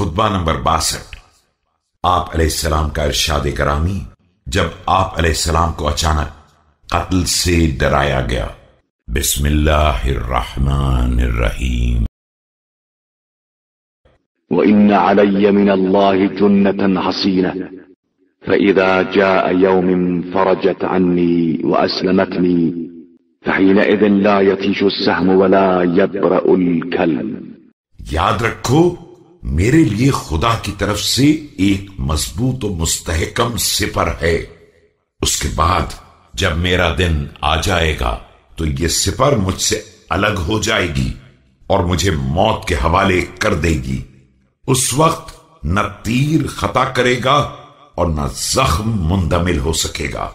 خطبہ نمبر باسٹھ۔ آپ علیہ السلام کا ارشاد کرامی جب آپ علیہ السلام کو اچانک قتل سے ڈرایا گیا۔ بسم اللہ الرحمن الرحیم۔ وإن علي من الله جنة حصينة فإذا جاء يوم فرجت عني وأسلمتني فحينئذ لا يطيش السهم ولا يبرأ الكلب۔ یاد رکھو میرے لیے خدا کی طرف سے ایک مضبوط و مستحکم سپر ہے۔ اس کے بعد جب میرا دن آ جائے گا تو یہ سپر مجھ سے الگ ہو جائے گی اور مجھے موت کے حوالے کر دے گی۔ اس وقت نہ تیر خطا کرے گا اور نہ زخم مندمل ہو سکے گا۔